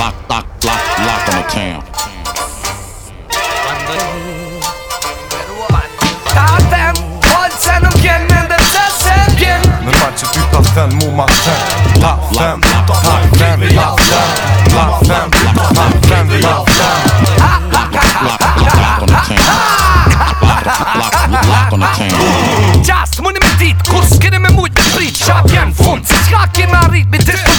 Lock, lock, lock, lock on the town um, Ta tem, pojt se La jenë, ne ndërse se pjenë Në më qepit ta fen, mu ma La Lock, fen, ta fen, fi la fen Lock, lock, lock, lock on the chain Haaaa Lock, lock, lock on the chain Uuuu Gja s'moni me dit, kus kërë me muj te prit Shabjen funt si shkak i nari, bitis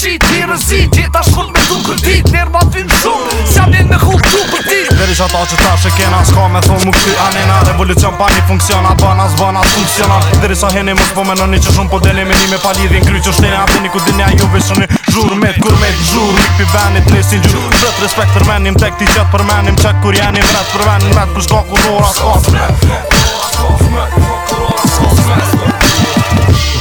shit Ti rësi gjitha shkull me dhun kër dit Ner ma t'vim shumë Sja din me hull t'u për dit Veri që ata që ta që kena Ska me thonë mu këty anena Revolucion pa një funksiona Bëna banas funksiona Veri sa heni mu s'po menoni që shumë Po dele me një me pali dhin shtene një ku dinja ju vishë një Gjur me t'gur me t'gjur Një pi venit një si n'gjur respekt për menim Tek ti qëtë për menim Qek kur jeni mret për venim Mret për shko kur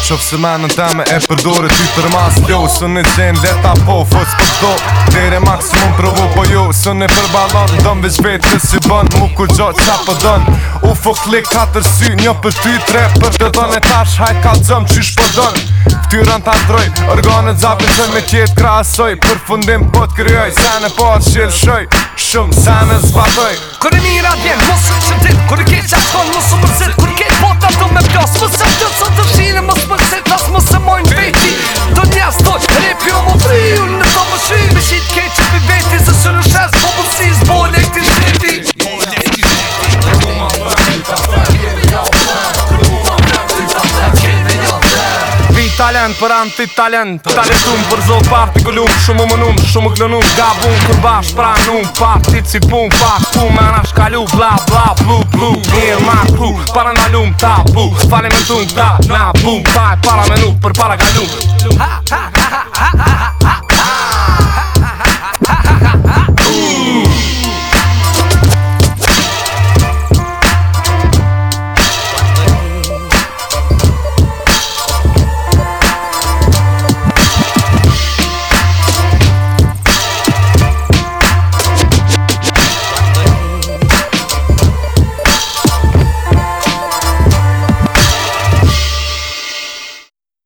Qofë se me në teme e përdore ty për mas Jo, së në gjenë leta po, fës për do Dere maksimum provu po jo, së në përbalat Dëm veç vetë që si bën, mu ku gjo qa për po dën U klik, ka sy, një për ty tre Për të dën e tash, hajt ka të gjëm, qysh për po dën Fëtyra në të androj, organët zapi të me tjetë krasoj Për fundim po të kryoj, se në po atë shirë shoj Shumë, se në zbatoj Kërë mirat mira vjen, mos që të talent për anti talent për tale për zot pak të shumë më mënum, shumë më klonum ga bun bash pra nëm si pun pak ku me anë bla bla blu blu Mirë e ma ku para në lum ta bu s'fale me ta na bu pa e para me nuk për para kalu ha ha ha ha ha ha ha